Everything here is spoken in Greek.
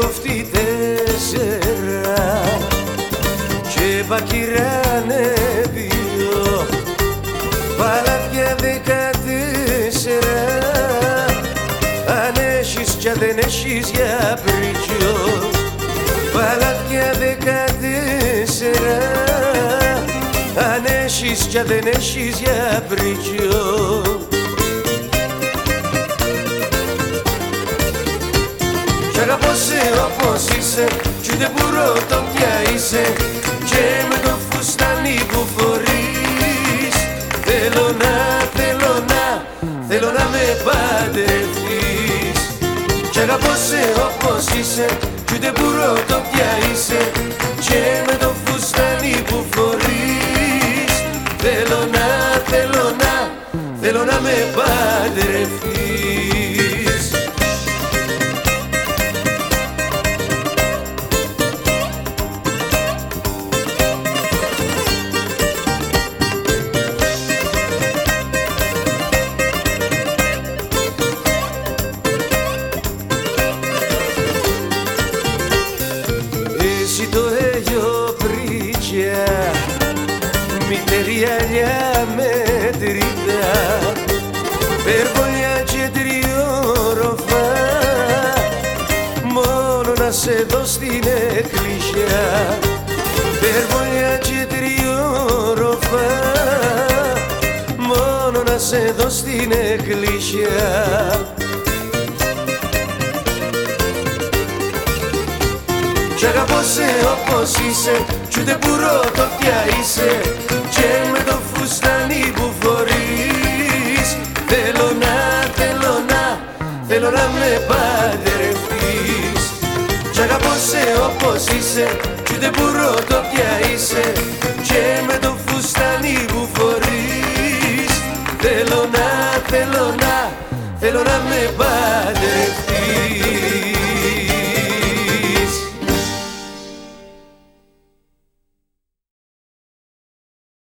κοφτεί τέσσερα ναι, και μπακυράνε δύο παλάτια δεκατέσσερα αν έχεις κι αν δεν έχεις για πριτιό παλάτια δεκατέσσερα αν έχεις κι αν δεν έχεις για πριτιό Κι αγαπώ σε όπως είσαι Κι ούτε μπορώ το πια είσαι Και με το φουστάνι που φορείς. Θέλω να, θέλω να, θέλω να με παντρευτείς. Κι αγαπώ σε όπως είσαι Κι ούτε μπορώ το πια είσαι Και με το φουστάνι που φορείς. Θέλω να, θέλω να, θέλω να με παντρευτείς Μητερή αλιά μετρητά. Περβολιά και τριόροφα. Μόνο να σε δω στην εκκλησιά. Περβολιά και τριόροφα. Μόνο να σε δω στην εκκλησιά. Κι αγαπώ σε όπως είσαι Κι ούτε μπορώ το πια είσαι θέλω να με παντρευτείς. Κι αγαπώ σε όπως είσαι Κι ούτε μπορώ το πια είσαι. Και με το φουστάνι που φορείς. Θέλω να, θέλω να, θέλω να με παντρευτείς